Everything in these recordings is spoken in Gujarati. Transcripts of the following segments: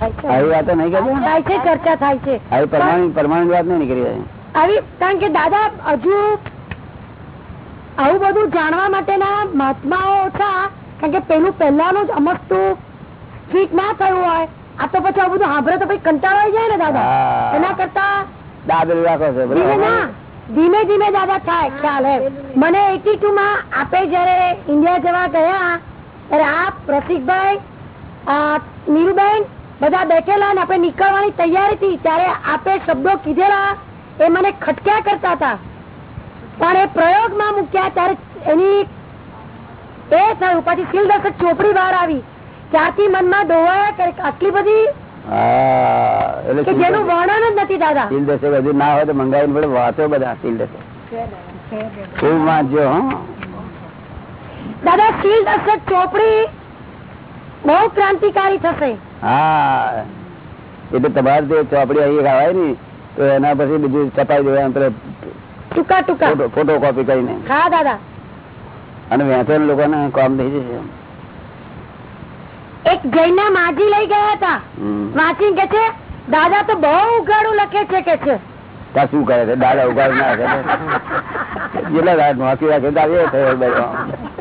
આવી વાતો નહીં કરતો થાય છે ચર્ચા થાય છે. આવી પરમાણુ પરમાણુ વાત નહીં નીકળી આવી કારણ કે દાદા હજુ આવું બધું જાણવા માટેના મહાત્માઓ ઓછા કારણ કે પેલું પહેલાનું જ અમસ્તું ફીટ ના થયું હોય આ તો પછી આવું બધું સાંભળે તો પછી કંટાળો આવી જાય ને દાદા. એના કરતા દાદરી રાખો છો ધીમે ધીમે દાદા થાય ખ્યાલ હે. મને એટી ટુ માં આપે જયારે ઇન્ડિયા જવા ગયા ત્યારે આપ પ્રતિકભાઈ આ, નીરુબેન બધા બેઠેલા ને આપણે નીકળવાની તૈયારી થી ત્યારે આપે શબ્દો કીધેલા એ મને ખટક્યા કરતા હતા. પણ એ પ્રયોગમાં મૂક્યા ત્યારે એની એ થયું. પછી શીલદર્શક ચોપડી બહાર આવી. ત્યારથી મનમાં ડોવાયા કરે આટલી બધી? જેનું વર્ણન જ નથી દાદા. સીલ હજુ ના હોય તો મંગાવી પડે વાંચો બધા સીલ દશક ખૂબ વાંચજો દાદા શીલ દર્શક ચોપડી બહુ ક્રાંતિકારી થશે. હા. એટલે તમારે જે ચોપડી અહીં આવાય ને તો એના પછી બીજું ચપાઈ દેવાનું પેલો ટૂંકા ટૂંકા. ફોટો કોપી કરીને. હા દાદા. અને વેચાણ લોકોને કામ થઈ જશે. એક જૈન ના માજી લઈ ગયા હતા. વાંચી કે છે દાદા તો બહુ ઉગાડું લખે છે કે છે. શું કરે છે? દાદા ઉઘાડું ના? કરે જેટલા દાદા નોકી રાખે દાદા થયો.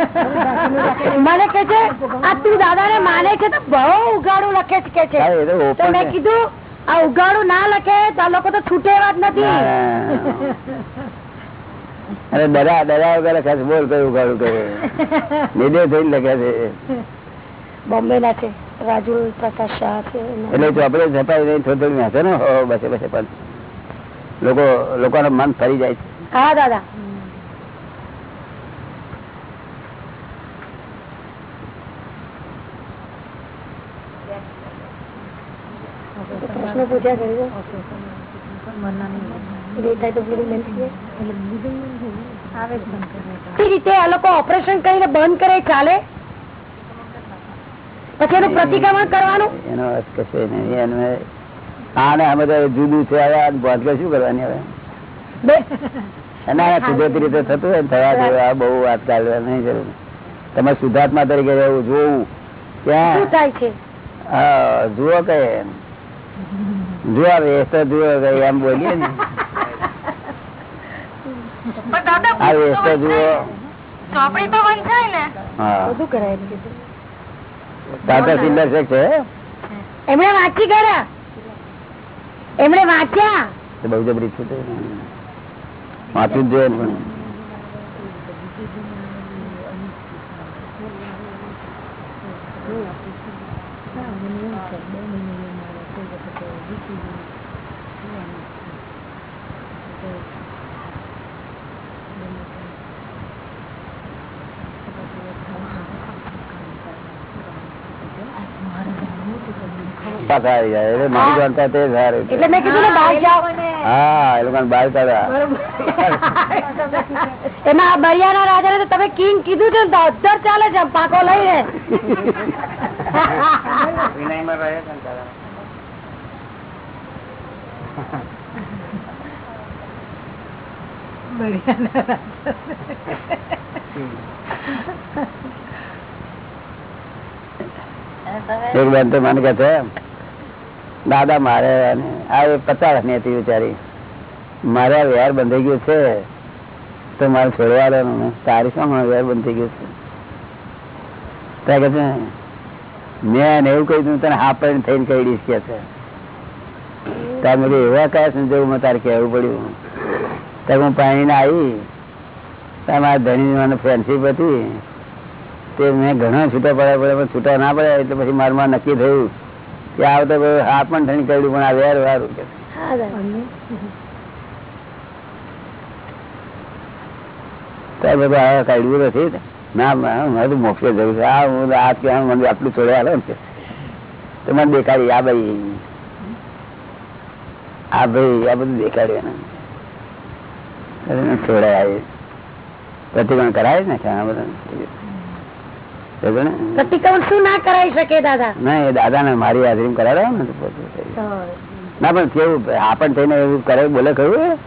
મને કે છે આ તું દાદા ને માને છે તો બહુ ઉગાડું લખે છે કે છે. તો તો મેં કીધું આ ઉગાડું ના લખે તો લોકો તો છૂટે એવા જ નથી અરે દરા દરા વગર લખે છે બોલ કયું ઉગાડું કે નિર્દેશ થઈને લખે છે. બોમ્બે ના છે. રાજુ પ્રકાશ શાહ છે. એટલે ચોપડે છપાઈ નહીં થોડું થોડું વાંચે ને બસે બસે પણ લોકો લોકોનું મન ફરી જાય છે. હા દાદા. પ્રશ્ન પૂછ્યા કર્યો રીતે આ લોકો ઓપરેશન કરીને બંધ કરે ચાલે? પછી એનું પ્રતિક્રમણ કરવાનું? એનો અર્થ કશો નહીં. આને અમે તો જુદું છે હવે આ શું કરવાની હવે? બે- કુદરતી રીતે થતું હોય થવા દેવું આ બહુ વાત ચાલવા નહીં જરૂર. તમે સુધાર્થમાં તરીકે રહેવું જોવું. શું ક્યાં થાય છે? હા જુઓ કે જુઓ વેસ્ટ જુઓ ગઈ એમ બોલીએ ને. આ વેસ્ટ જુઓ. ચોપડી તો વંચાય ને. હા. બધું ટાટા સિલ્ડર છે એમણે વાંચી કર્યા એમણે વાંચ્યા? બહુ જબરી છે વાંચવું જ જોઈએ પણ. જાય. એટલે નથી જાણતા તે સારું છે. એટલે મેં કીધું ને બહાર જાઓ. હા એ લોકોને બહાર કાઢ્યા એમાં બરિયાના રાજાને તો તમે કિંગ કીધું છે ને તો અધર ચાલે છે પાકો લઈને. દાદા, મારે આ પચાસની હતી બિચારી. મારે આ વેર બંધાઈ ગયું છે. તો મારે છોડવા દે ને તારી શું મારો બંધાઈ ગયું ગયો છે ત્યાં કે છે, મેં એવું કહી દઉં તને હા પણ થઈને કહી દઈશ કે છે. તાર એવા કયા સંજોગોમાં તારે કહેવું પડ્યું. ત્યાં હું પાણીને આવી ત્યાં મારા ધણી ફ્રેન્ડશીપ હતી. તે મેં ઘણા છૂટા પડ્યા પડ્યા પણ છૂટા ના પડ્યા એટલે પછી મારમાં નક્કી થયું કે આ વખતે હા પણ ઠંડી કર્યું પણ આ વેર વારું કે ત્યારે બધું આ કાઢ્યું નથી ના મારે તો મોક્ષે જવું છે. આ હું આ કે આ મને આટલું છોડે હાલો ને તો મને દેખાડી આ ભાઈ આ ભાઈ આ બધું દેખાડ્યું એને. છોડાય પ્રતિકોણ કરાય ને આ બધું? સમજો શું ના કરાવી શકે દાદા? ના એ દાદા ને મારી હાજરી કરાવે ને પણ કેવું આપણ થઈને એવું કરે બોલે ખરું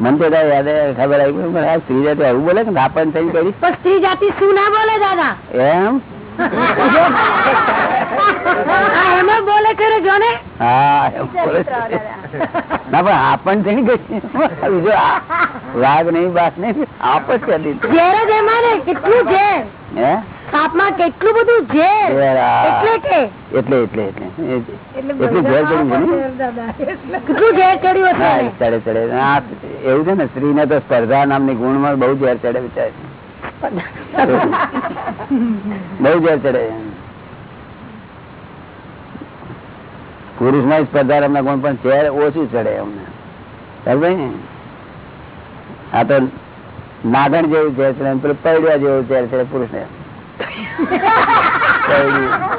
મન તો યાદ ખબર આવી પણ સ્ત્રી જાતિ આવું બોલે ને આપણ થઈને કરી? પણ સ્ત્રી જાતિ શું ના બોલે દાદા? એમાં? બોલે છે જો ને હા એમ બોલે છે. ના પણ આપણ છે ને કઈ બીજો આ વાઘ નહીં બાસ નહીં આપ જ કરી ઝેર જ એમાં ને કેટલું ઝેર. હે? સાપમાં કેટલું બધું ઝેર. એટલે કે. એટલે એટલે એટલે. એટલું ઝેર ચડ્યું છે કેટલું ઝેર ચડ્યું હશે? ચડે ચડે. આ એવું છે ને સ્ત્રી ને તો સ્પર્ધા નામની ગુણમાં બહુ ઝેર ચડે બિચારી. બહુ ઝેર ચડે. પુરુષમાં સ્પર્ધા રમના ગુણ પણ ઝેર ઓછું ચડે અમને. સમજાય ને. આ તો નાગણ જેવું ઝેર ચડે પેલું પૈડ્યા જેવું ઝેર ચડે પુરુષ ને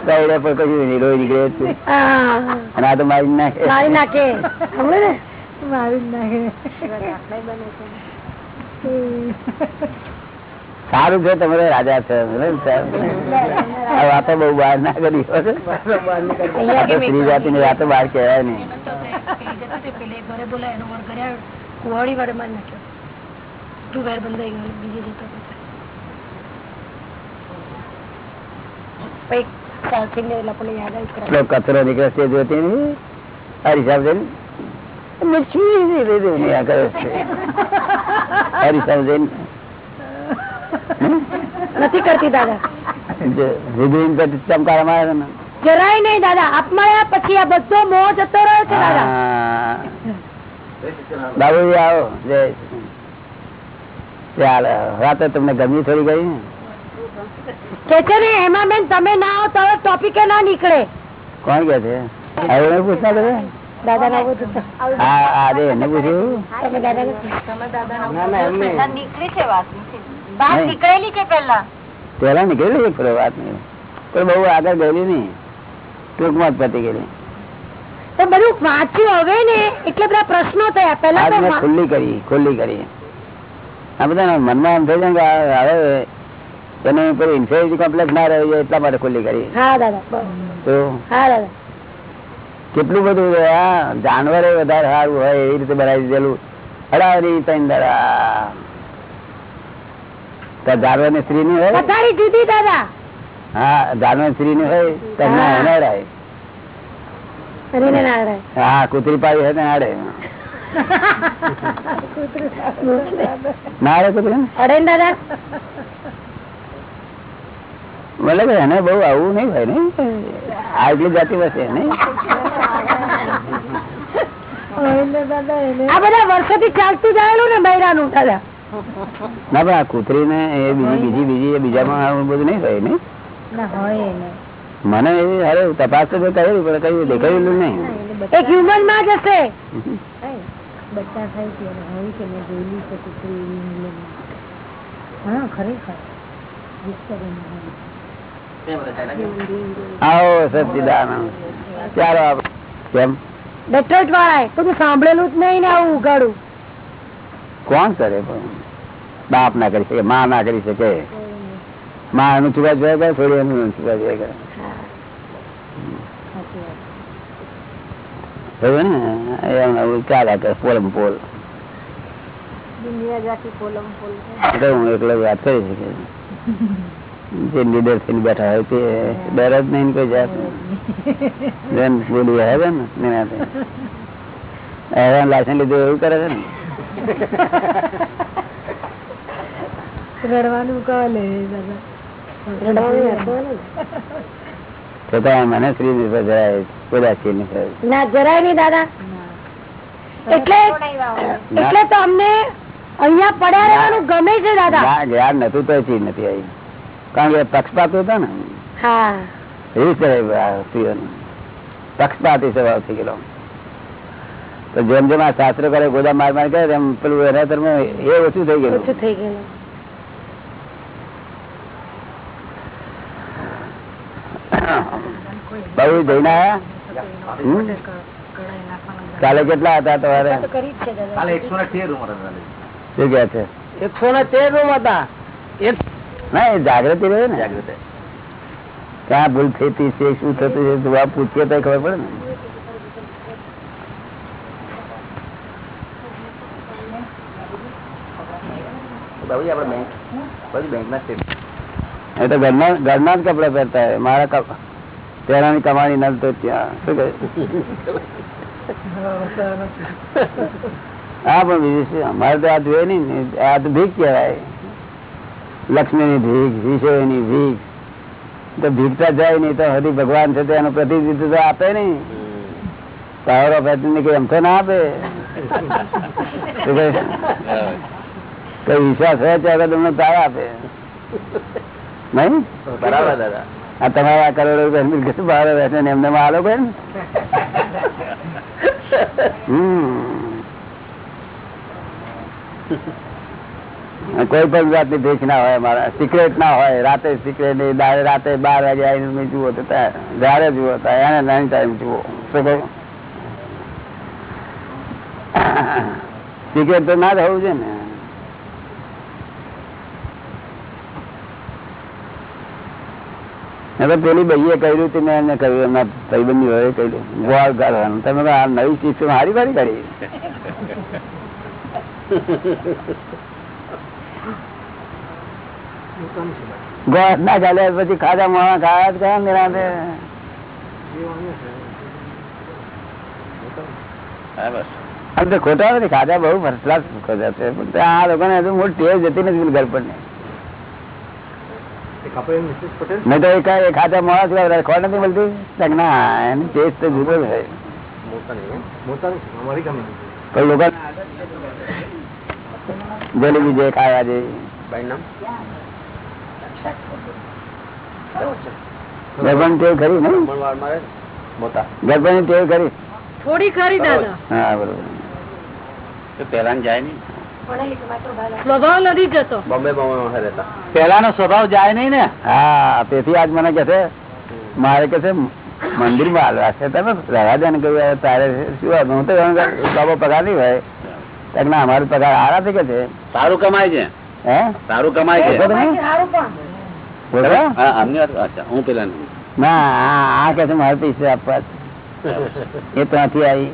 પૈડ્યા પર કશું નહીં નીકળે. અને આ તો મારી નાખે. મારી નાખે. સારું છે તમારે રાજા છે. આ વાતો બહુ બહાર ના કરી સ્ત્રી જાતિ ની વાતો બહાર કહેવાય નહીં. કચરો નીકળે છે જોતી ને. છી લીધું નહીં આ કરે છે આ હિસાબ છે ને નથી કરતી દાદા. ચમકાર મારે જરાય નહીં દાદા આપમાયા પછી આ બધો મોહ જતો રહ્યો છે દાદા. બાબુજી આવો જય ચાલ રાતે તમને ગમી થોડી ગઈ ને? કે છે ને એમાં બેન તમે ના આવો તો ટોપિકે ના નીકળે. કોણ કે છે? હવે પૂછતા તમે દાદા ના બધું હા આ એને પૂછ્યું. તમે દાદા ના નીકળી છે વાત. નીકળેલી છે પેલા પેલા નીકળેલી છે વાત નહીં. પણ બહુ આગળ ગયેલી નહીં. ટૂંકમાં જ પતી ગયેલી. તો બધું વાંચ્યું હવે ને? એટલે બધા પ્રશ્નો થયા. પેલા આજ તો મેં વા- ખુલ્લી કરી ખુલ્લી કરી. આ બધા મનમાં એમ થઈ જાય કે હવે એની ઉપર ઇન્ફિરિટી કોમ્પ્લેક્સ ના રહ્યો છે એટલા માટે ખુલ્લી કરી. હા દાદા તો? હા દાદા. કેટલું બધું આ જાનવરે વધારે સારું હોય એવી રીતે બનાવી દીધેલું. હડાવરી તૈયાર જાનવર સ્ત્રી ની હોય? પથારી જુદી દાદા. હા જાનવર સ્ત્રી ની હોય તો ના રહે હા કુતરી પાડી હોય ના કૂતરી ને અડે ને દાદા બોલે એને બહુ આવું નહીં ભાઈ નહીં? આગલી જાતિ વસે નહીં? આ બધા વર્ષોથી ચાલતું જાયેલું ને બૈરાનું દાદા. ના પણ આ કૂતરી ને એ બીજી બીજી બીજી બીજામાં આવું બધું નહીં હોય નહીં મને એ અરે તપાસ તો કરેલી પણ કઈ દેખાયેલું નહીં. એક હ્યુમનમાં જ હશે. આવો સચિદાનંદ. ચાલો કેમ? ડેટ્રોઇટ વાળા બધું સાંભળેલું જ નહીં ને આવું ઉગાડું કોણ કરે બાપ ના કરી શકે માં ના કરી શકે. માં એનું ચૂકા જોયા કરે થોડી એનું ચૂકા જોયા કરે. થયું ને? એમ ચાલ્યા કરે પોલમ પોલ. હું એકલો વાત કરી શકે. જે લીડર થઈને બેઠા હોય તે ડર જ નહીં કોઈ જાત બોલી ને નિરાંતે. હવે લીધું એવું કરે છે ને? રડવાનું કહે છતાં મને શ્રી જરાય ઉદાસી નહીં ના જરાય નહીં દાદા. એટલે એટલે તો અમને અહિયાં પડ્યા રહેવાનું ગમે છે દાદા. જ્ઞાન નતું તો ચીજ નથી આવી. કારણ કે પક્ષપાત હતો ને. હા. રહે આ પક્ષપાતી સ્વભાવ થઈ ગયેલો. તો જેમ જેમ આ શાસ્ત્ર કરે ગોદા માર માર કરે તેમ પેલું એના ધર્મ એ ઓછું થઈ ગયું ઓછું થઈ ગયું બહુ જઈને કાલે કેટલા હતા તમારે? તો કરી જ છે દાદા. શું કે છે? એકસો ને તેર રૂમ હતા. ના એ જાગૃતિ રહે ને. ક્યાં ભૂલ થતી છે શું થતું છે પૂછીએ તો ખબર પડે ને. બાબુજી આપડે બેંક બાબુજી બેંક ના એ તો ઘરના ઘરના જ કપડા પહેરતા હોય. મારા પહેરાની કમાણી નલ તો ત્યાં શું હા પણ બીજું શું? અમારે તો આ જોઈએ નઈ આ તો ભીખ કહેવાય. લક્ષ્મીની ભીખ વિષયોની ભીખ. તો ભીખતા જાય નહીં તો હરી ભગવાન છે એનું પ્રતિનિધિત્વ તો આપે નહીં. પાવર ઓફ એટર્ની કઈ એમ તો ના આપે? કઈ વિશ્વાસ હોય ત્યારે તમને તાર આપે. નહીં? બરાબર દાદા. આ તમારા કરોડો રૂપિયા બહાર રહેશે ને એમને માલો કે કોઈ પણ જાતની ભેખ ના હોય મારા. સિક્રેટ ના હોય. રાતે સિક્રેટ રાતે બાર વાગે આવીને જુઓ તો ત્યાં જ્યારે જુઓ ત્યાં એને નાની ટાઈમ જુઓ. શું કહ્યું સિક્રેટ તો ના જ હોવું છે ને. પેલી ભાઈએ કર્યું તું મેં એને કહ્યું, એમના ભાઈબંધી હોય કહ્યું ગોળ કરવાનું. તમે આ નવી સિસ્ટમ હારી વારી કરી ગોળ ના ચાલે, પછી ખાધા મોણા ખાયા કયા નિરાંતે. આમ તો ખોટા નથી, ખાધા બહુ ફર્સ્ટ ક્લાસ ખોટા છે. પણ આ લોકોને હજુ મોટી ટેવ જતી નથી ઘર પર નહીં તો એ કઈ ખાધા મોડા છે ખોટ નથી મળતી. ના એની ટેસ્ટ તો જુદો છે. પણ લોકો જલેબી જે ખાવા જે ગરબાની ટેવ ખરી ને? ગરબાની ટેવ ખરી થોડી ખરી દાદા. હા બરોબર. પેલા જાય નહીં. સ્વભાવ નથી જતો. બોમ્બે બોમ્બે રહેતા. પેલાનો સ્વભાવ જાય નહીં ને? હા. તેથી આજ મને કે છે મારે કે છે મંદિરમાં હાલવા તમે રહેવા કહ્યું તારે શું હું તો બાબો પગાર નહીં હોય ના અમારો પગાર આરા છે કે છે? સારું કમાય છે. હે? સારું કમાય છે? હા આમની વાત અચ્છા હું પેલા ના આ આ કે છે મારે પૈસા આપવા. એ ત્યાંથી આવી.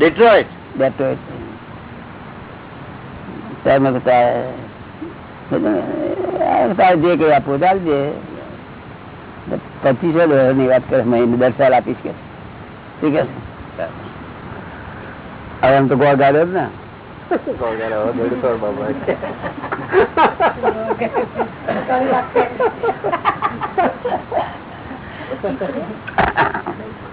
ડેટ્રોઇટ ડેટ્રોઇટ તમે તારે જે કઈ આપવું ચાલજે પચીસો ડોલરની વાત કરે મહિને દસ સાલ આપીશ કે. ઠીક છે? હવે એમ તો ગોળ ગાડ્યો જ ને. હા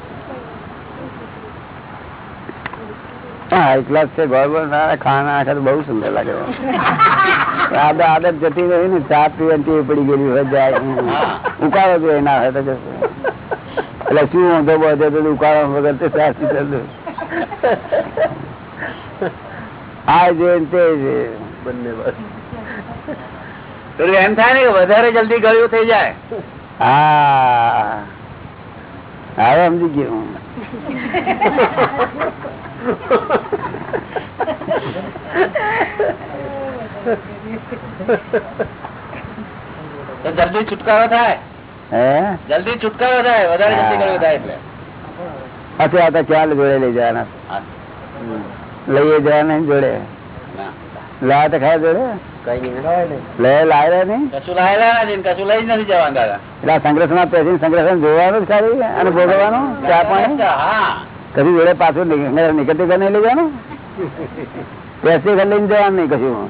છે ગોળ બોળ ના ખાના આખા તો બહુ સુંદર લાગે આદત આદત જતી રહી ને ચા પીવાની પડી ગયેલી હોય જાય. ઉકાળો જોઈએ ના હોય તો એટલે શું વાંધો બધો તો ઉકાળો વગર તો ચા પી ચાલતું. આ જોઈએ તે બંને બસ પેલું એમ થાય ને કે વધારે જલ્દી ગળ્યું થઈ જાય. હા. હવે સમજી ગયો હું. તો જલ્દી છુટકારો થાય. જલ્દી છુટકારો થાય. વધારે જલ્દી ગળ્યું થાય એટલે. અથવા આ તો ચાલ જોડે લઈ જવાના. લઈએ જવાના જોડે. લાયા તો ખરા જોડે? સંગ્રહ સંગ્રહમાં પેસી સંગ્રહ જોવાનું ખાલી અને ભોગવવાનું? ચા પાણી? કશું જોડે પાછું નીકળતી ઘર નહીં લઈ જવાનું પેસી ઘર લઈને જવાનું નહીં કશું.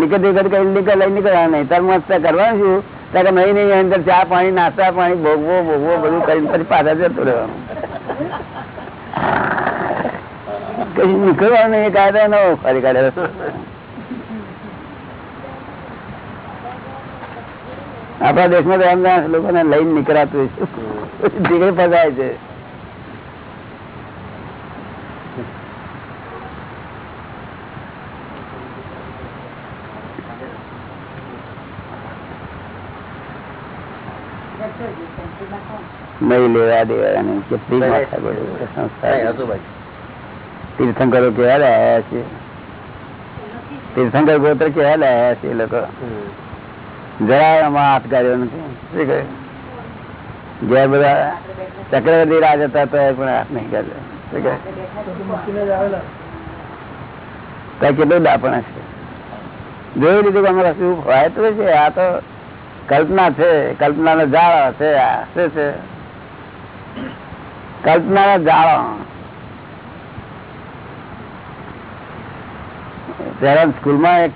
નીકળતી ઘર કઈ નીકળ લઈ નીકળવાનું નહીં. તાર મસ્ત કરવાનું છું કે નહીં નહીં, અંદર ચા પાણી, નાસ્તા પાણી, ભોગવો ભોગવો, બધું કરીને પછી પાછા જતું રહેવાનું. કઈ નીકળવાનું નહીં, કાયદા નો ફરી કાઢે. આપણા દેશમાં તો એમ લોકોને લઈને નીકળાતું દીકરી ફસાય છે. નહીં લેવા દેવા સંસ્થા. તીર્થંકરો કેવા લાયા છે. તીર્થંકર ગોત્ર કેવા લાયા છે લોકો. જરાય એમાં હાથ કાઢ્યો નથી. શું બધા ચક્રવર્તી રાજ હતા તો પણ હાથ નહીં કાઢ્યો શું કહે? કેટલું દાપણ છે જોઈ લીધું કે અમારે શું હોય છે આ તો કલ્પના છે કલ્પના નો જાળ છે આ શું છે કલ્પના નો જાળો ત્યારે સ્કૂલમાં એક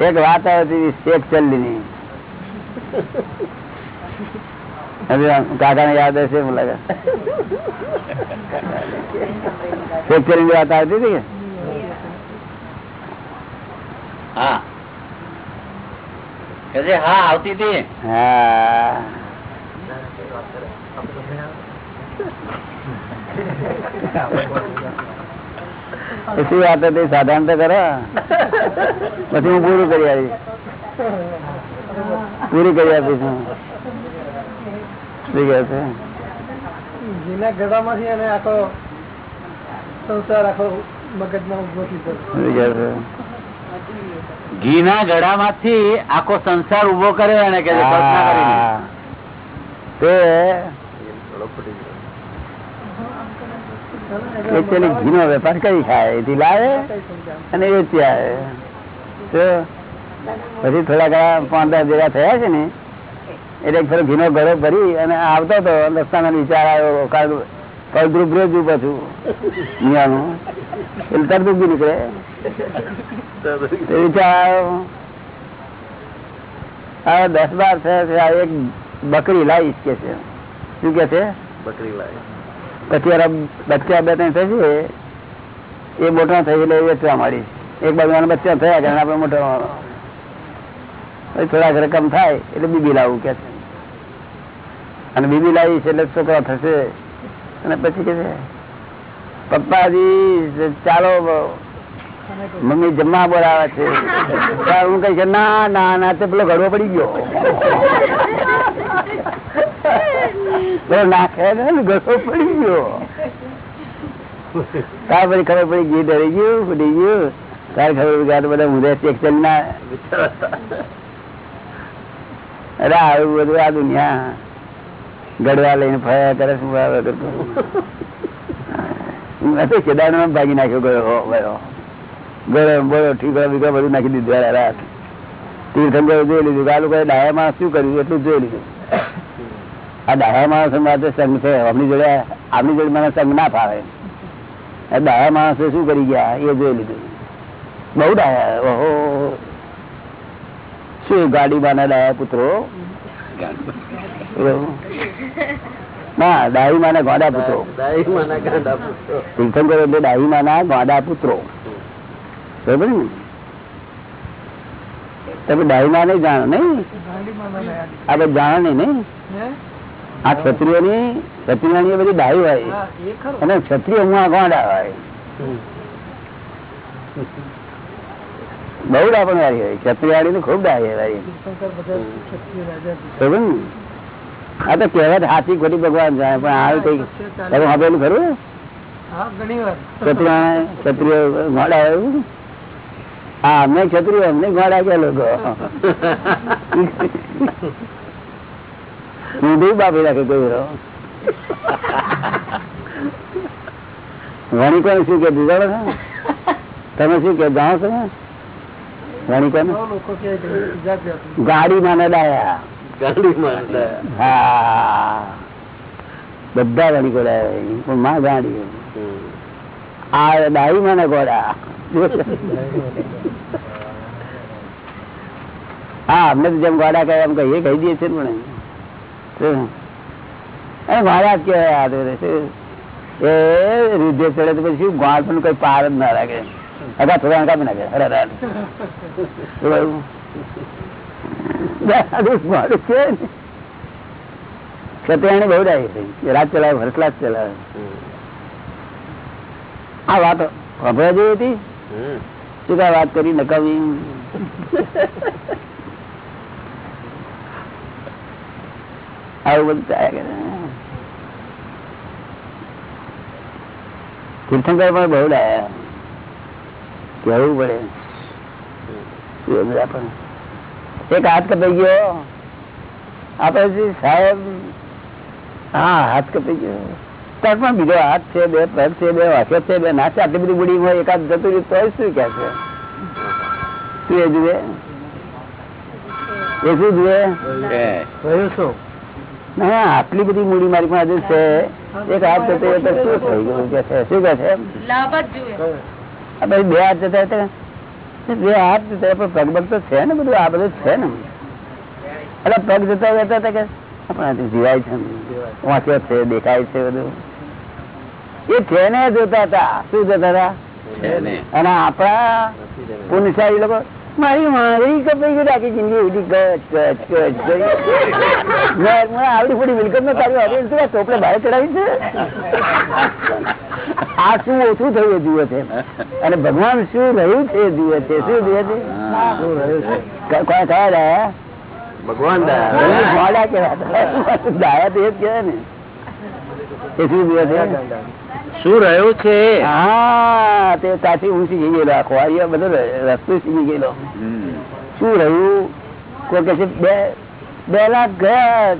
એક વાત આવી હતી એક ચલ્લીની. કાકા ને યાદ હશે મને લાગે. એક ચલ્લીની વાત આવતી હતી હા. હા આવતી હતી. હા. શું વાત હતી સાધારણ તો કરો. પછી હું પૂરું કરી આવી પૂરી કરી આપીશ હું. શું કે છે જેના ગળામાંથી એને આખો સંસાર આખો મગજમાં ઊભો છે ઘીના ગળામાંથી આખો સંસાર ઊભો કરે એને કે છે, કરીને. હા. તે ઘીનો વેપાર કરી ખાય, એથી લાવે અને વેચી આવે તો પછી થોડા ઘણા પાંદડા ભેગા થયા છે ને, એટલે થોડો ઘીનો ગળો ભરી અને આવતો હતો રસ્તામાં વિચાર આવ્યો કારણ કળદ્રુપ રેજું પાછું મિયાનું એટલે તરત ઊભી નીકળે વિચાર આવ્યો, હવે દસ બાર થયા એક બકરી લાવીશ કે છે શું કે છે પછી બચ્ચા બે ત્રણ થશે એ મોટા થઈ એટલે વેચવા માંડીશ એક બાજુ બચ્ચા થયા ઘણા આપણે મોટા થોડાક રકમ થાય એટલે બીબી લાવવું કે. અને બીબી લાવીશ એટલે છોકરા થશે. અને પછી કે પપ્પાજી, ચાલો, મમ્મી જમવા બોલાવે છે. હું કઈ ના ના ના, તે પેલો ઘડવો પડી ગયો. ખબર પડી ગઈ, ડરી ગયું, ફૂટી ગયું. તારે ખબર બધા ઊંધે ચેક ના અરે આવું બધું આ દુનિયા. ગડવા લઈને ફર્યા કરે, શું આવે ભાગી નાખ્યો ગયો ગયો. ગયો બોલો બધું નાખી દીધું રાત. તીર્થંકર જોઈ લીધું ગાલું આ લોકોએ ડાયા માણસ શું કર્યું, એટલું જોઈ લીધું. આ ડાયા માણસ માટે સંઘ છે આપણી જોડે આપણી જોડે મને સંઘ ના ફાવે. આ ડાયા માણસો શું કરી ગયા? એ જોઈ લીધું. બહુ ડાયા ઓહો. શું ગાડી બાના ડાયા પુત્રો? ના ડાહી માના ગોડા પુત્રો. તીર્થંકર એટલે ડાહી માના ગોડા પુત્રો. બરોબર ને? તમે ડાહી માં નહીં જાણો નહીં? આ બધું જાણો નહીં નહીં આ ક્ષત્રિયોની ક્ષત્રિયાની બધી ડાહી હોય. અને ક્ષત્રિય હું આ ગોડા હોય. બહુ ડાપણ વાળી. હોય ક્ષત્રિયાળી તો ખૂબ ડાહી વાળી આ તો કહેવત હાથી ખોટી ભગવાન જાય પણ આ કઈ તમે હબેલું ખરું? ક્ષત્રિય ક્ષત્રિય ગોડા હોય હા અમને ક્ષત્રિય અમને ગોડા કે લોકો? ઊંધું બાપી રાખે કોઈ રો વણિકોને શું કે જાણો તમે શું કે જાણો છો ને? વણિકોને. ગાડી માં ડાયા બધા વણિકો ડાયા પણ માં ગાડી આ ડાઈ મને ગોડા હા અમને જેમ ગોડા કહે એમ કહીએ કહી દઈએ છીએ પણ શું? એ ગોડા જ કહેવાય આ એ રૂધે ચડે તો પછી ગોળ પણ કોઈ પાર જ ના લાગે અગા થોડા કાપી નાખે. ને. ક્ષત્રિયાણી બહુ થઈ. રાત ચલાવે ફર્સ્ટ ક્લાસ ચલાવે. આ વાત ખબર જેવી હતી? શું કઈ વાત કરી નકામી? આવું બધું ચાલ્યા કરે તીર્થંકર પણ બહુ ડાયા. કેવું પડે? પણ. એક હાથ કપાઈ ગયો. આપડે સાહેબ હા હાથ કપાઈ ગયો. તક પણ બીજો હાથ છે બે પગ છે બે વાક્ય છે બે નાચે આટલી બધી બુડી હોય એકાદ જતું રહ્યું તોય શું કે છે? તું એ જુએ? એ શું જુએ? શું? ના આટલી બધી મૂડી મારી પાસે છે. એક હાથ જતો એ શું થઈ ગયું? કે છે? શું કે છે? બે હાથ જતા હતા બે હાથ જતા પણ પગ પગ તો છે ને બધું આ બધું છે ને. એટલે પગ જતા રહેતા હતા કે પણ જીવાય છે. વાંચ્યો છે દેખાય છે બધું. એ છે ને જોતા હતા. શું જોતા હતા? છે ને. અને આપણા પુનશાળી લોકો મારી મારી કપાઈ ગઈ આખી જિંદગી ઉડી ગચ ગચ ગચ આવડી ફોડી મિલકત નો તારી હવે આ ચોપડે બહાર ચડાવી છે. આ શું ઓછું થયું જુએ છે અને ભગવાન શું રહ્યું છે જુએ છે શું જુએ છે. શું કોણ કયા રહ્યા ભગવાન દા. મોડા કેવાતા દાયા તો એ જ કહેવાય ને. એ શું રહ્યું છે? હા તે ત્યાંથી હું શીખી ગયેલો આખો આ બધો રસ્તો શીખી ગયેલો. શું રહ્યું? કોઈ કે છે બે બે લાખ ગયા.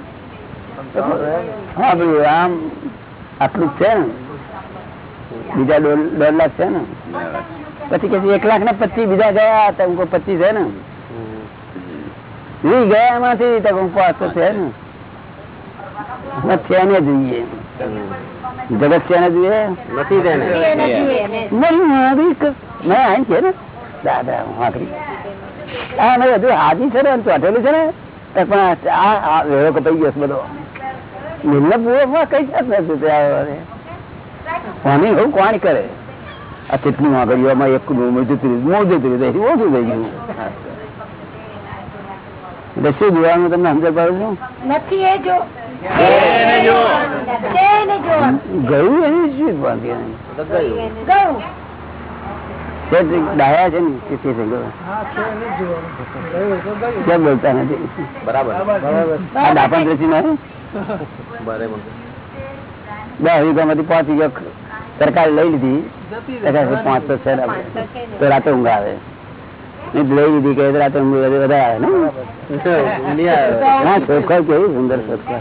હા ભાઈ આમ આટલું છે ને. બીજા દોઢ લાખ છે ને. પછી કે એક લાખ ને પચીસ બીજા ગયા તો હું પચીસ છે ને. વી ગયા એમાંથી તો હું પાંચ છે ને. ને છે ને જોઈએ જગત છે ને જોઈએ? નથી તેને. નહીં મારી ક- મેં આઈ છે ને? દાદા હું આખરી આ મેં હાજી છે ને ચોટેલું છે ને પણ આ વેળો કપાઈ ગયો બધો. પૂર્વકમાં કઈ જાત નથી કોની હું કોણ કરે? આ કેટલી વાગડીઓમાં એક મોં જતું રહ્યું મોં જતું રહ્યું પછી ઓછું થઈ ગયું? એટલે શું જોવાનું તમને સમજ પાડું છું? નથી એ જો. ગયું એની શું બાકી ગયું છે તે ડાયા છે ને તેથી થઈ ગયો હા છે નહીં જોવાનું રહ્યું તો ગયું. કેમ બોલતા નથી? બરાબર. બરાબર આ દાપણ દ્રષ્ટિ ના બરાબર. દસ વીઘામાંથી પાંચ વીઘા સરકારે લઈ લીધી. જતી એટલે રહે પાંચ તો છે ને આપણે. તો રાતે ઊંઘ આવે. નહીં તો લઈ લીધી કે રાતે ઊંઘ વધારે આવે ને? ના ચોખ્ખા કેવી સુંદર ચોખ્ખા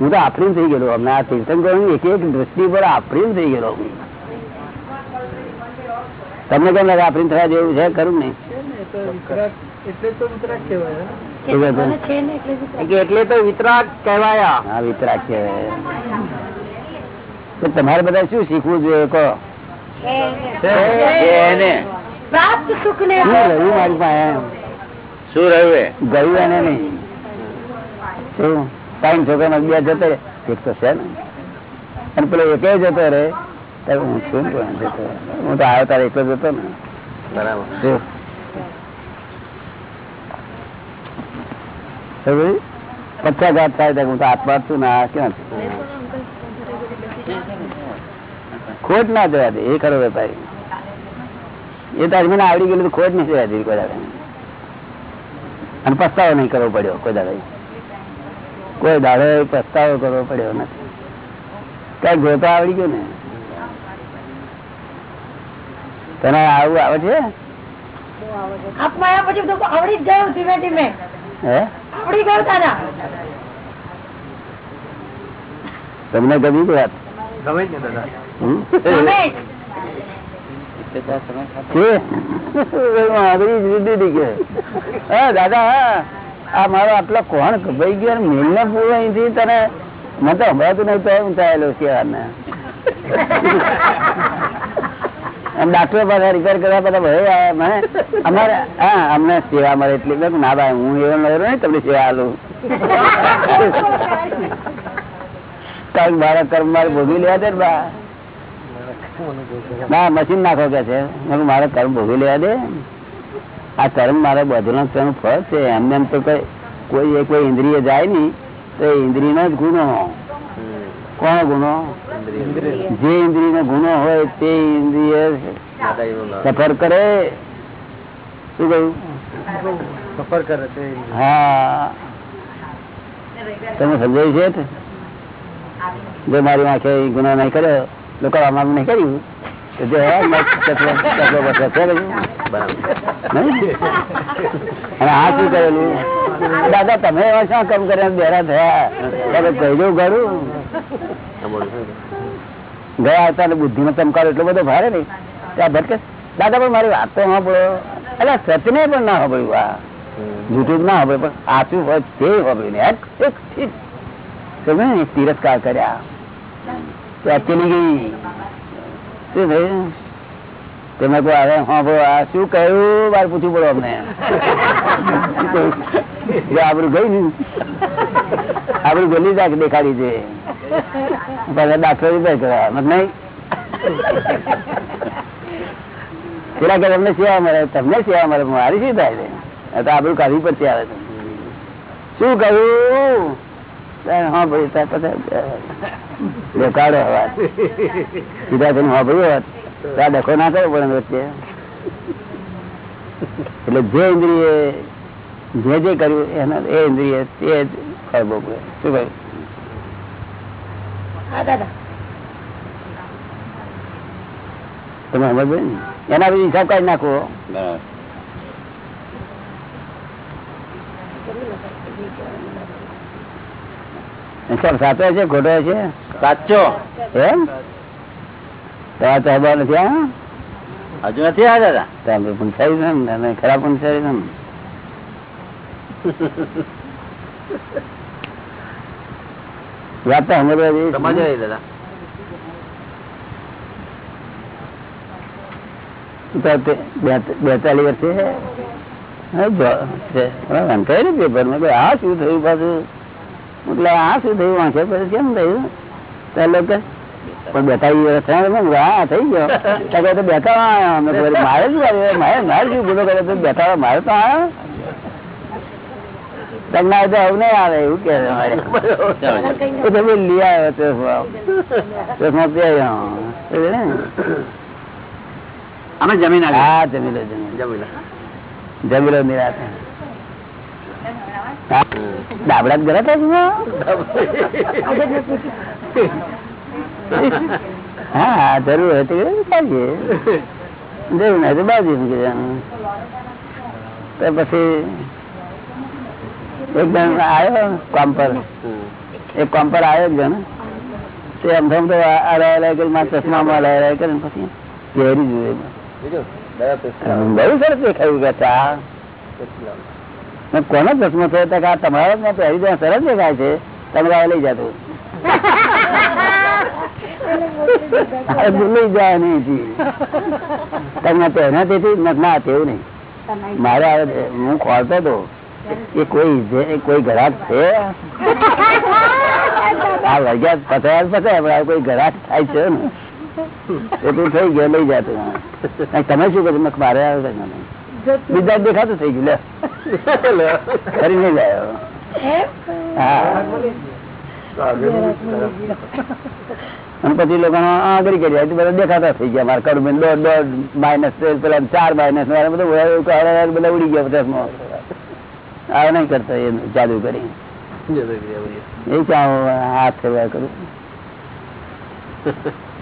હું તો આફરીન થઈ ગયેલો અમને આ તીર્થંકર એક એક દ્રષ્ટિ પર આફરીન થઈ ગયેલો તમને કેમ લાગે આફરીન થયા જેવું છે? ખરું નહીં ને એટલે તો વિતરાગ કહેવાય. વિતરાગ કહેવાયા. હા છે તમારે બધા શું શીખવું જોઈએ કહો? પ્રાપ્ત સુખ ને. શું રહ્યું મારી પાસે? શું રહ્યું ગયું એને નહીં. શું? ત્રણ છોકરા બે જતો રહે. એક તો છે ને. અને પેલો એકે જતો રે હું છું ને જતો હું તો આવ્યો તારે એકલો જતો ને. બરાબર. શું? સમજ્યું? થાય હું તો આત્મા છું ને આ ક્યાં ખોટ ના જવા દે એ ખરો વેપારી. એ તારી મને આવડી ગયેલું તો ખોટ નહીં જવા દે કોઈ દાડે. અને પસ્તાવો નહીં કરવો પડ્યો કોઈ દાડે. કોઈ દાડે પસ્તાવો કરવો પડ્યો નથી. કઈ જોતા આવડી ગયું ને. તને આવું આવે છે? આપમાં આવ્યા પછી તો આવડી જ ગયું ધીમે ધીમે. હે? આવડી ગયું દાદા તમને ગમી કે વાત? ગમે જ ને દાદા દાદા હા. આ મારો આટલો કોણ ભાઈ ગયો મિલ ને પૂરો અહીંથી તને મને તો હમણાં તો બધા ના ભાઈ, હું એવો મળ્યો નહીં, તમને સેવા આલું કારણ મારા કર્મ મારે ભોગવી લેવા દે બા. મશીન નાખો કે છે? મારે કર્મ ભોગવી લેવા દે. આ કર્મ મારા બધું તેનું ફળ છે. એમને એમ તો કઈ કોઈ ઇન્દ્રિય જાય નહીં તો એ ઇન્દ્રિયનો જ ગુનો કોણ ગુનો જે ઇન્દ્રિયનો ગુનો હોય તે ઇન્દ્રિય સફર કરે. શું કહ્યું? સફર કરે હા. તમે સમજાયું છે જો મારી આંખે ગુનો નહીં કર્યો લોકો અમારું નહીં કર્યું? દાદા, તમે એવા શા કામ કર્યા? બેરા થયા. કહી દઉં ઘરું ગયા આવતા ને બુદ્ધિ નો ચમકારો એટલો બધો ભારે નહીં. ત્યાં ભટકે. દાદા, પણ મારી વાત તો સાંભળો. એટલે સચને પણ ના સાંભળ્યું આ. જૂઠું જ ના સાંભળ્યું, પણ આચું હોય તે સાંભળ્યું ને ને તિરસ્કાર કર્યા. તો આ ગઈ. શું થયું તમે કહો હવે હા ભાઈ આ શું કહ્યું? બાર પૂછવું પડો અમને. આપડું ગયું ને. આપડું ગલી જાક દેખાડી છે. પાછા દાખલો રૂપિયા કરવા મત નહીં? પેલા કે તમને સેવા મળે? તમને સેવા મળે. મારી શું થાય છે? આપડું કાઢવી પછી આવે શું કહ્યું? હા ભાઈ દેખાડો અવાજ સીધા થઈને હા ભાઈ હોત ત્યાં ડખો ના કરવો પડે વચ્ચે. એટલે જે ઇન્દ્રિય જે જે કર્યું એના એ ઇન્દ્રિય તે જ કરવો પડે શું કહ્યું? તમે સમજ ને? એના પછી હિસાબ કાઢી નાખો. હિસાબ સાચો છે ખોટો છે? સાચો. એમ? તમારા તહેવાર નથી આ હજુ નથી આ દાદા? તમે પૂછાયું છે ને અને ખરાબ પૂછાયું છે ને વાત તો સમજવા જેવી સમજ રહી દાદા. બેતાલીસ વર્ષે છે. આ શું થયું પાછું? એટલે આ શું થયું વાંચે પછી કેમ થયું પેલો કે પણ બેઠા વર્ષ હા થઈ ગયો. તો બેઠા મારે જ વાગ્યો. મારે મારે શું ગુનો કર્યો તો બેઠા મારે તો આવ્યો. તમને તો આવું નહીં આવે એવું કે લઈ આવ્યો ચશ્મા ચશ્મા અમે જમીન હા જમીલો જમીલો. દાબડા જ ગયા હા. જરૂર હોય તો ચાલીએ જરૂર નહીં તો બાજુ મૂકી તો પછી એક જણ આવ્યો કામ પર. એક કામ પર આવ્યો એક જણ. તે આમ તો અડાય કરી મારા ચશ્મામાં અડાય અડાય પછી ઘેરી જોઈએ બહુ સરસ દેખાયું કે ચા. કોનો ચશ્મો થયો? તો આ તમારો જ સરસ દેખાય છે. તમે આ લઈ જતો ભૂલી જાય નહીં જી. તમે પહેર્યા તેથી ના તેવું નહીં. મારે આવે હું ખોલતો હતો એ કોઈ કોઈ ઘરાક છે. આ પચાસ પણ આ કોઈ ઘરાક થાય છે ને. એટલું થઈ ગયો, લઈ જતું તમે શું કહો મારે આવે બીજા દેખાતું થઈ ગયું, લે. ફરી નહીં અને પછી લોકો આગળ કરી જાય. બધા દેખાતા થઈ ગયા. મારા કડું દોઢ દોઢ માઇનસ પેલા ચાર માઇનસ બધા બધા બધા ઉડી ગયા પચાસમાં આ નહીં કરતા એ જાદુ કરી. એ ચાવ હાથ કરું.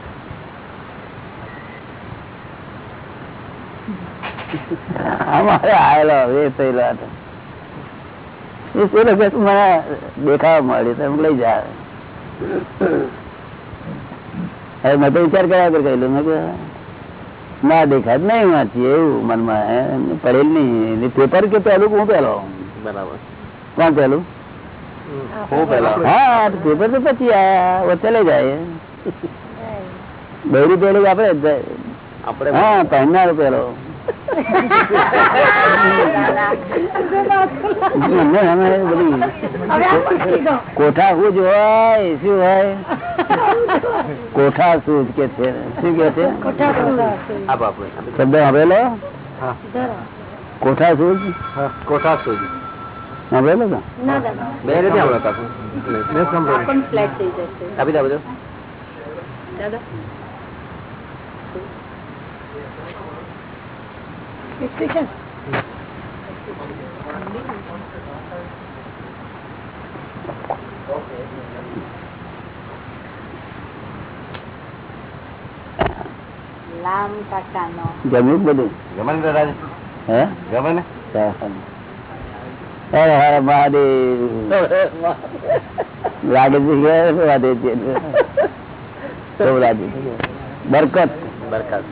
અમારે આવેલો એ થયેલો હતો. એ પેલો કે મને દેખાવા મળ્યો તો એમ લઈ જા. હવે મેં તો વિચાર કર્યા કર કહેલું. મેં કે ના દેખાય. નહીં વાંચી. એવું મનમાં પડેલ નહીં. પેપર કે પેલું હું પેલો બરાબર. કોણ પેલું હું પેલા હા પેપર તો પછી આયા વચ્ચે લઈ જાય. બૈરી પેલું આપડે જ. આપણે હા પહેરનારો પેલો કોઠા શું જ હોય શું હોય? કોઠા શું કે છે? શું કે છે? શબ્દ હવેલો કોઠા શું કોઠા સૂજ. હવેલો બે નથી આપણે કાકુ પણ ફ્લેટ થઈ જશે. આપી દે બધું. દાદા Prescription. લામ કાકાનો જમ્યું જ બધું ગમે ને દાદા હે ગમે ને અરે હરે મહાદેવ લાગે છે કે મહાદેવ છે બહુ લાગે છે. બરકત બરકત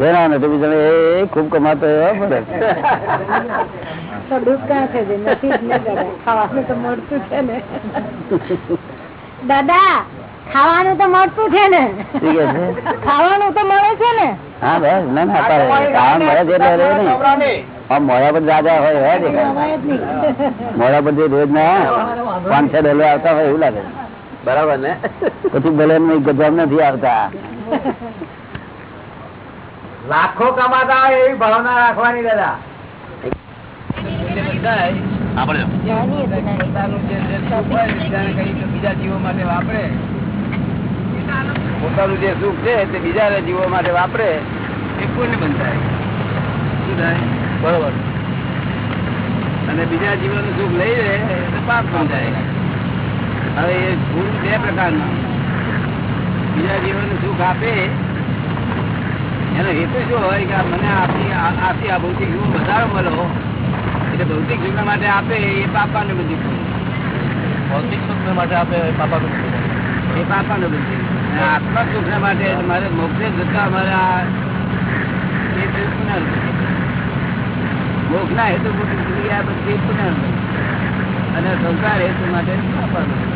એના એ ખૂબ કમાતો એવા પડે. જે જ દાદા ખાવાનું તો મળતું છે ને. ખાવાનું તો મળતું છે ને. શું કે છે? ખાવાનું તો મળે છે ને. હા બસ ના ના પાડે. મળે છે એટલે નહીં. મોડા પર દાદા હોય જ નહીં મોડા પર રોજ ના પાંચ છ ડોલર આવતા હોય એવું લાગે. બરાબર ને? પછી ભલે ગજામ નથી આવતા. લાખો કમાતા હોય એવી ભાવના રાખવાની દાદા. બીજા જીવો માટે વાપરે પોતાનું જે સુખ છે તે બીજા જીવો માટે વાપરે, એ પુણ્ય બંધાય શું થાય? બરોબર. અને બીજા જીવોનું સુખ લઈ લે, તો પાપ બંધાય હવે એ ગુણ બે પ્રકારના બીજા જીવનનું સુખ આપે એનો હેતુ શું હોય કે મને આપી આ- આપી આ ભૌતિક સુખ વધારો મળો એટલે ભૌતિક સુખ માટે આપે એ પાપાને બધી ભૌતિક સુખ માટે આપે પાપાનું એ પાપાને બધી આત્મા સુખ માટે મારે મોક્ષે જતા મારે એ પુનર્બુદ્ધિ. મોક્ષના હેતુ પૂરતી આ બધી પુનર્બુદ્ધિ. અને સંસાર હેતુ માટે પાપાનું ને?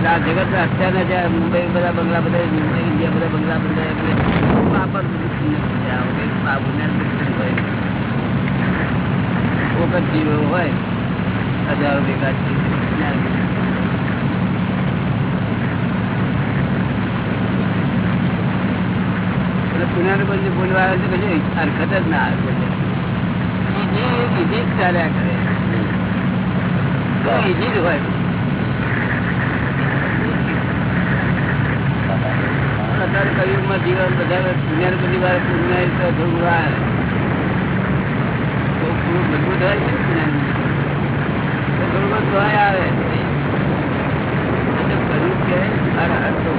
એટલે આ જગત અત્યારના જે મુંબઈ બધા બંગલા બધા મુંબઈ ઇન્ડિયા બધા બંગલા બધા એટલે પાપડ બધું પુણ્ય છે. આ વગર આ પુણ્ય બધું હોય. કોક જ જીવો હોય હજારો ભેગા છે. એટલે પુણ્યનું બધું બોલવા છે પછી હરકત જ ના આવે ઈજી ઈજી જ ચાલ્યા કરે તો ઈજી જ હોય અત્યારે કયુગમાં જીવન બધા પુણ્ય બધી વાર થોડું આવે તો પૂરું મજબૂત હોય છે. થોડું બધું ભય આવે. એટલે કરવું કે હર હર તો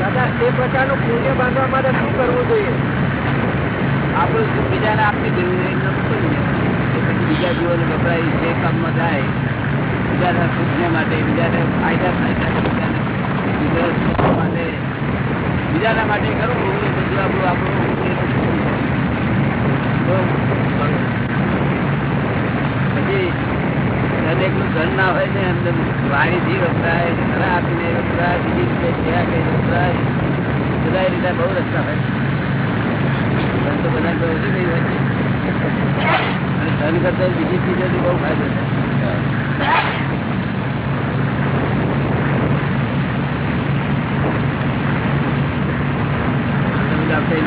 દાદા એ પ્રકારનું પુણ્ય બાંધવા માટે શું કરવું જોઈએ આપણું સુખ બીજાને આપી દેવું એ ન કરવું. એ પછી બીજા જીવોને વપરાય જે કામમાં થાય બીજાના સુખને માટે બીજાને ફાયદા ફાયદા બીજાને બીજા સુખ માટે બીજાના માટે કરવું એ બધું ધન ના હોય ને અંદર વાણીથી વપરાય ઘણા આપીને વપરાય બીજી રીતે સેવા કરી વપરાય બધા રીતે બહુ રસ્તા હોય ધન તો બધા તો ઓછી નહીં હોય અને ધન કરતા બીજી ચીજોથી બહુ ફાયદો થાય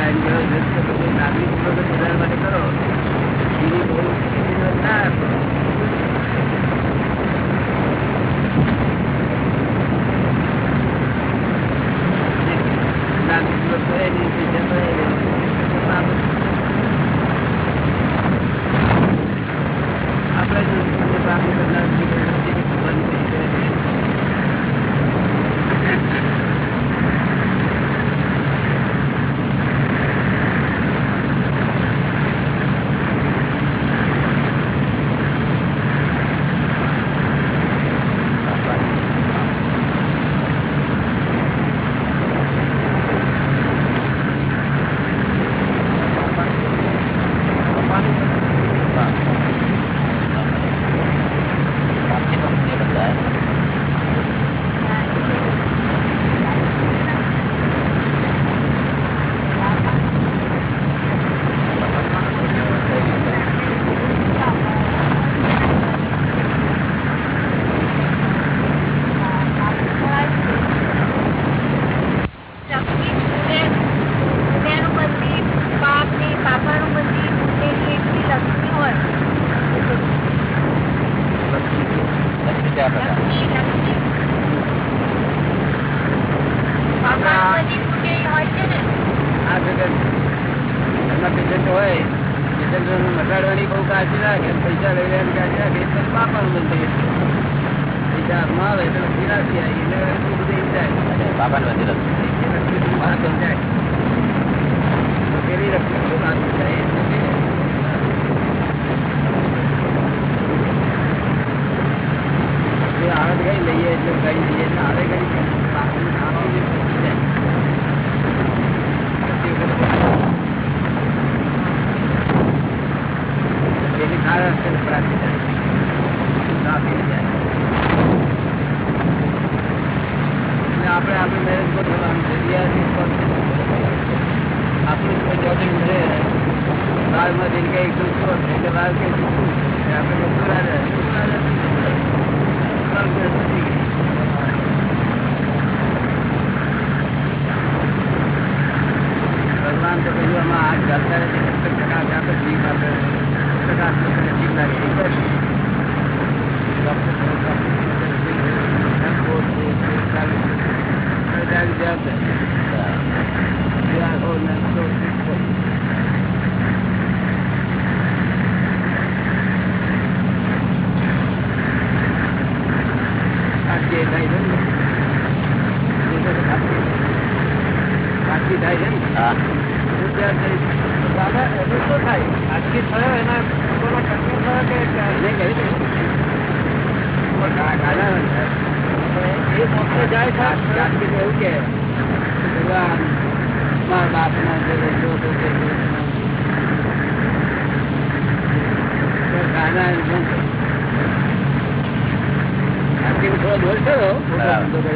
તો પછી નાગરિક વધારવા માટે કરો એની બહુ ના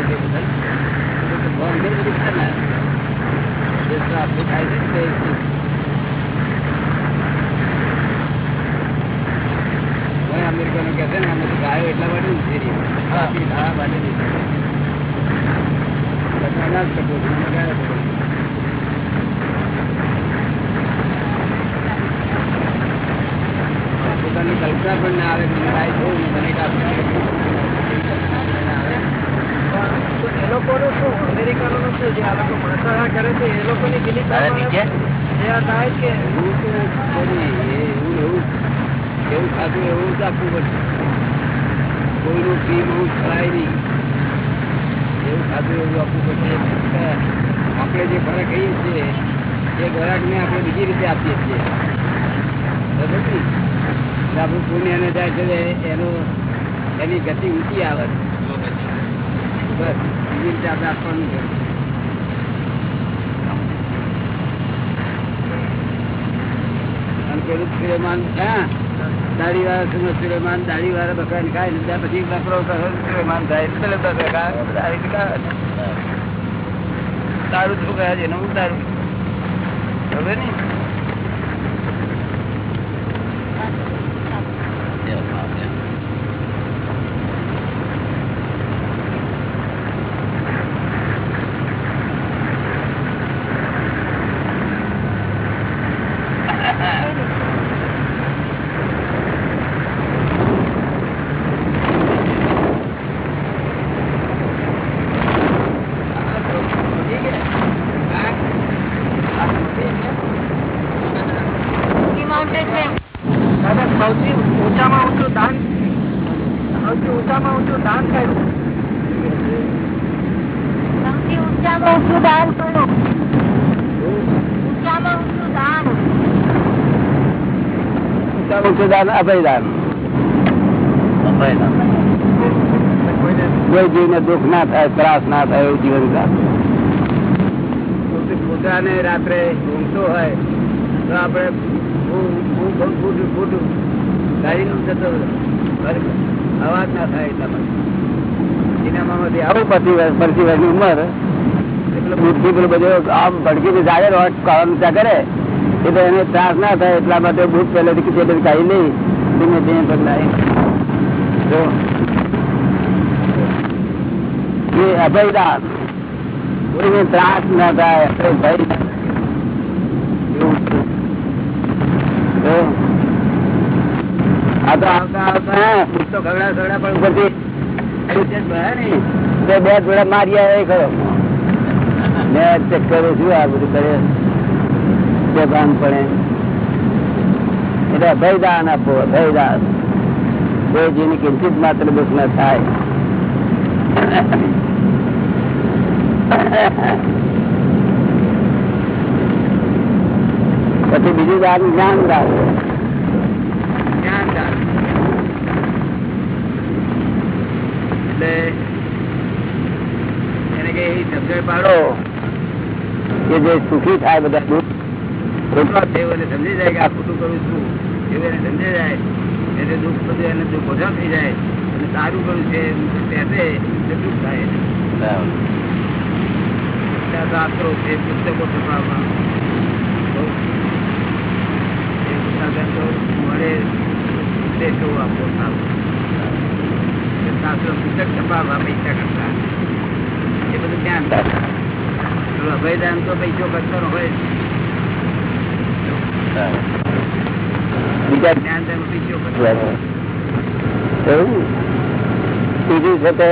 ધંધો કરે છે બધા. તો ભગવાન ઘણું બધું કરે ને. જે શ્રાપ થાય છે તે ભાઈ અમેરિકનો કહે છે ને અમે તો ગાયો એટલા માટે નથી રહી. બાકી ખાવા માટે નથી. તમે અનાજ કટો છો, અમે ગાયો કટો છો. પોતાની કલ્પના પણ ના આવે કે મને ગાય જોઉં ને મને કાપી એ લોકોનું શું? અમેરિકનોનું શું જે આ લોકો માણસાહાર કરે છે એ લોકોની ગિલી તારે આ થાય કે એવું તો એ એવું એવું એવું ખાધું એવું જ આપવું પડશે. કોઈનું નહીં. એવું ખાધું એવું આપવું પડશે. આપણે જે ખોરાક કહીએ છીએ એ ખોરાકને આપણે બીજી રીતે આપીએ છીએ. બરાબર આપણું પુણ્ય અને જાય છે એનો એની ગતિ ઊંચી આવે. બસ બીજી રીતે હા દાઢી વાળા સુનો સુલેમાન દાડી વાળા બકરાને ખાય ને ત્યાં પછી બકરો સુલેમાન થાય એટલે બકરો દારૂ શું કહે છે એનું દારૂ. ખબર ને દાદા સૌથી ઊંચામાં ઊંચું દાન સૌથી ઊંચામાં ઊંચું દાન કયું સૌથી ઊંચામાં ઊંચું દાન કયું ઊંચામાં ઊંચું દાન ઊંચામાં ઊંચું દાન અભયદાન કોઈ જીવને દુઃખ ના થાય ત્રાસ ના થાય એવું જીવન પોતાને રાત્રે ઊંઘતો હોય તો આપણે ફૂટું ગાડીનું જતો અવાજ ના થાય એટલા માટે આવું વર્ષ પચીસ વર્ષની ઉંમર. એટલે બુદ્ધિ પેલો બધો આમ ભડકી જાગે રોટ કરે. એટલે એને ત્રાસ ના થાય, એટલા માટે બુદ્ધ પહેલેથી ખીચડી ખાઈ લઈ ધીમે ધીમે બદલાય જો. એ કોઈને ત્રાસ ના થાય ભય. આ તો આવતા તો પણ બે જોડા મારી આવે ખરો. મેં ચેક કરું છું, આ બધું કરે. બે ભાન પડે. એટલે અભયદાન આપો અભયદાન. કોઈ જેની કિંચિત માત્ર દુઃખ ના થાય. પછી બીજું દાન જ્ઞાન દાન. એને કે સમજણ પાડો. કે જે સુખી થાય બધા દુઃખ. ખોટો એવું એને સમજી જાય કે આ ખોટું કરું છું એવું એને સમજી જાય. એટલે દુઃખ બધું એને દુઃખ ઓછા થઈ જાય. અને સારું કરું છે બેસે એટલે દુઃખ થાય શાસ્ત્રો છે પુસ્તકો છપાવવા મળે ઉપદેશો આપો શાસ્ત્રો પુસ્તક છપાવવા પૈસા કરતા. એ બધું અભયદાન તો પૈસો કરવાનો હોય. બીજા જ્ઞાન બીજું છે કે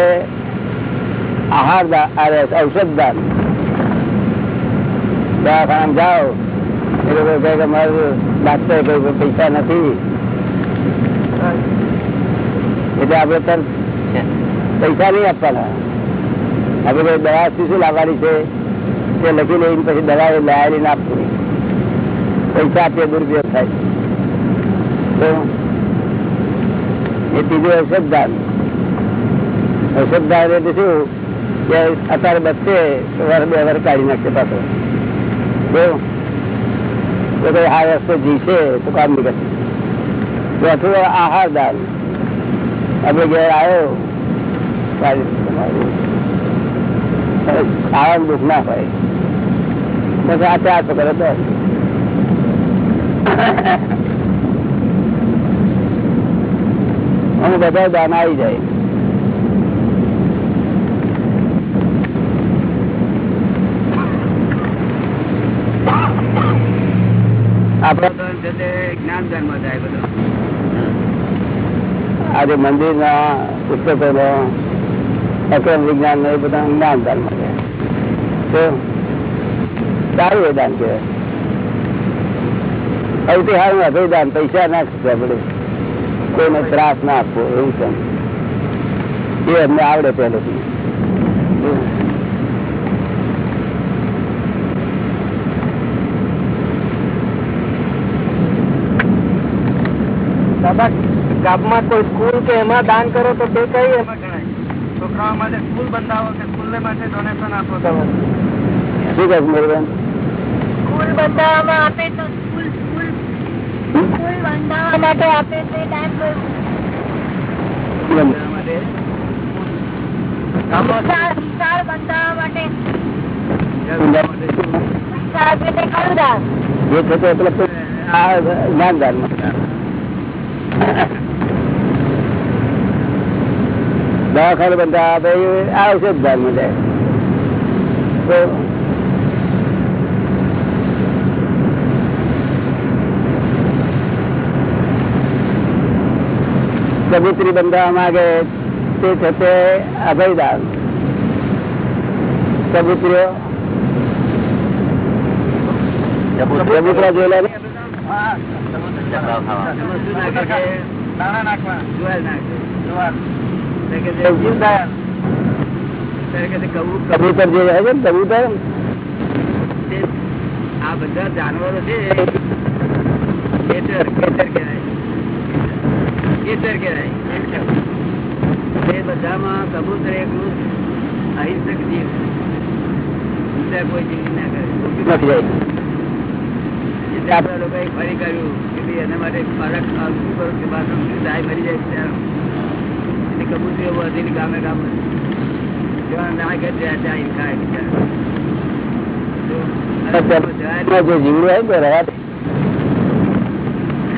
આહાર ઔષધ દાન દવાખાના જાઓ એ લોકો કહે કે મારું ડાક્ટર કહે પૈસા નથી એટલે આપડે તરત પૈસા નહીં આપવાના. કોઈ દવા શું શું લાવવાની છે, તે લખી લઈને પછી દવા એ લાયેલી આપવું પૈસા આપીએ, દુરુપયોગ થાય. તો એ ત્રીજું ઔષધદાન ઔષધદાન એટલે શું? કે અત્યારે બચશે તો બે વર કાઢી નાખશે પાછો. તો કઈ આ રસ્તો જીશે તો કામ નીકળશે ચોથું આહાર દાન. આપણે ઘેર આવ્યો ખાવાનું દુઃખ ના હોય. બસ આ ચાર છોકરો બસ. અમે બધા દાના આવી જાય. તો છે તે જ્ઞાન જાય બધો. આજે મંદિર ના પુસ્તકો નો વિજ્ઞાન એ બધા જ્ઞાન ધર્મ માટે સારું એ દાન કહેવાય. સૌથી સારું અભયદાન પૈસા ના ખર્ચવા પડે કોઈને ત્રાસ ના આપવો એવું છે. એ અમને આવડે પહેલેથી. દાદા ગામમાં કોઈ સ્કૂલ કે એમાં દાન કરો તો તે કઈ એમાં ગણાય? છોકરાઓ માટે સ્કૂલ બંધાવો કે સ્કૂલ માટે ડોનેશન આપો તમે? શું કહે સ્કૂલ બંધાવવામાં આપે તો બંધાવવા માટે આપે તે ટાઈમ માટે. વિશાળ વિશાળ બંધાવવા માટે એના માટે શું? પૈસા આપે તે ખરું દાન જે છે તે એટલે આ જ્ઞાન દાન દવાખાને બધા આપે એ આ ઔષધ દાનમાં જાય તો કબૂતરી બંધાવવા માંગે તે છે તે અભયદાન. કબૂતરીઓ કબૂતરા જોયેલા ને? કબૂતર જે હોય છે ને કબૂતર? આ બધા જાનવરો છે કેચર કેચર કહેવાય. કેચર કહેવાય તે બધામાં કબૂતર એકલું અહિંસક જીવ. બીજા કોઈ જીવ ના કરે. નથી જાય. એટલે આપણા લોકોએ ફરી કર્યું કે ભાઈ એના માટે ખોરાક આ શું કરું કે બાથરૂમ શું થાય મરી જાય ત્યાં એટલે કબૂતરીઓ વધીને ગામે ગામે જ્યાં ના ઘર ત્યાં ત્યાં ખાય બિચારા. તો અત્યારમાં જે જીવડું હોય ને તે રહ્યા દે.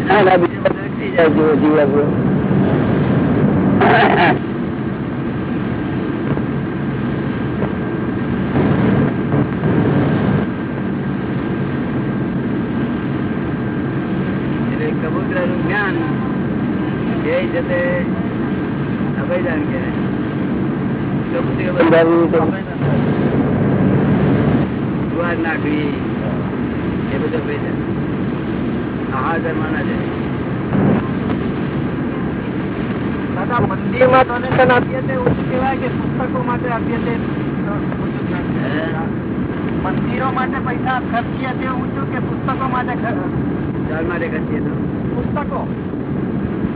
ના, ના, બીજું બધું જાય જીવો જીવ આપણો. એટલે કબૂતરાનું જ્ઞાન એ છે તે અભયદાન કહેવાય કબૂતરીઓ બધા બંધાવવું તો જુવાર નાખવી એ બધું અભયદાન આહાર છે દાદા મંદિરમાં ડોનેશન આપીએ તે ઓછું કહેવાય કે પુસ્તકો માટે આપીએ તે છે. મંદિરો માટે પૈસા ખર્ચીએ તે ઊંચું કે પુસ્તકો માટે પુસ્તકો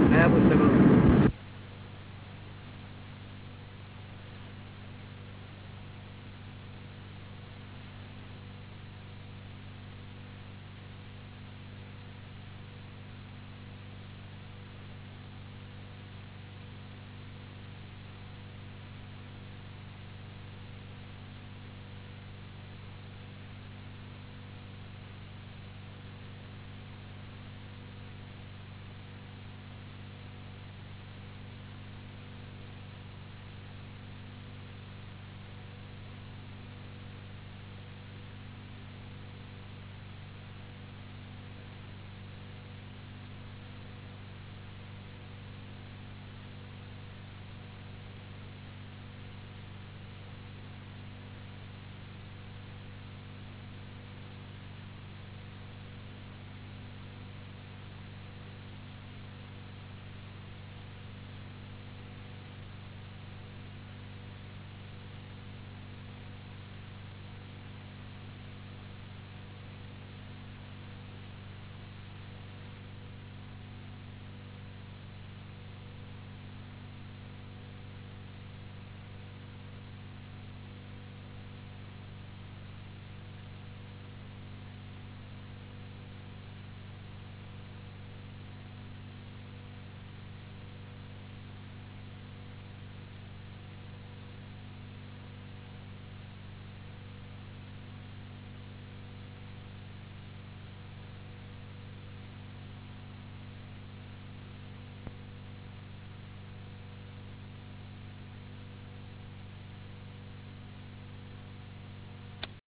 કયા પુસ્તકો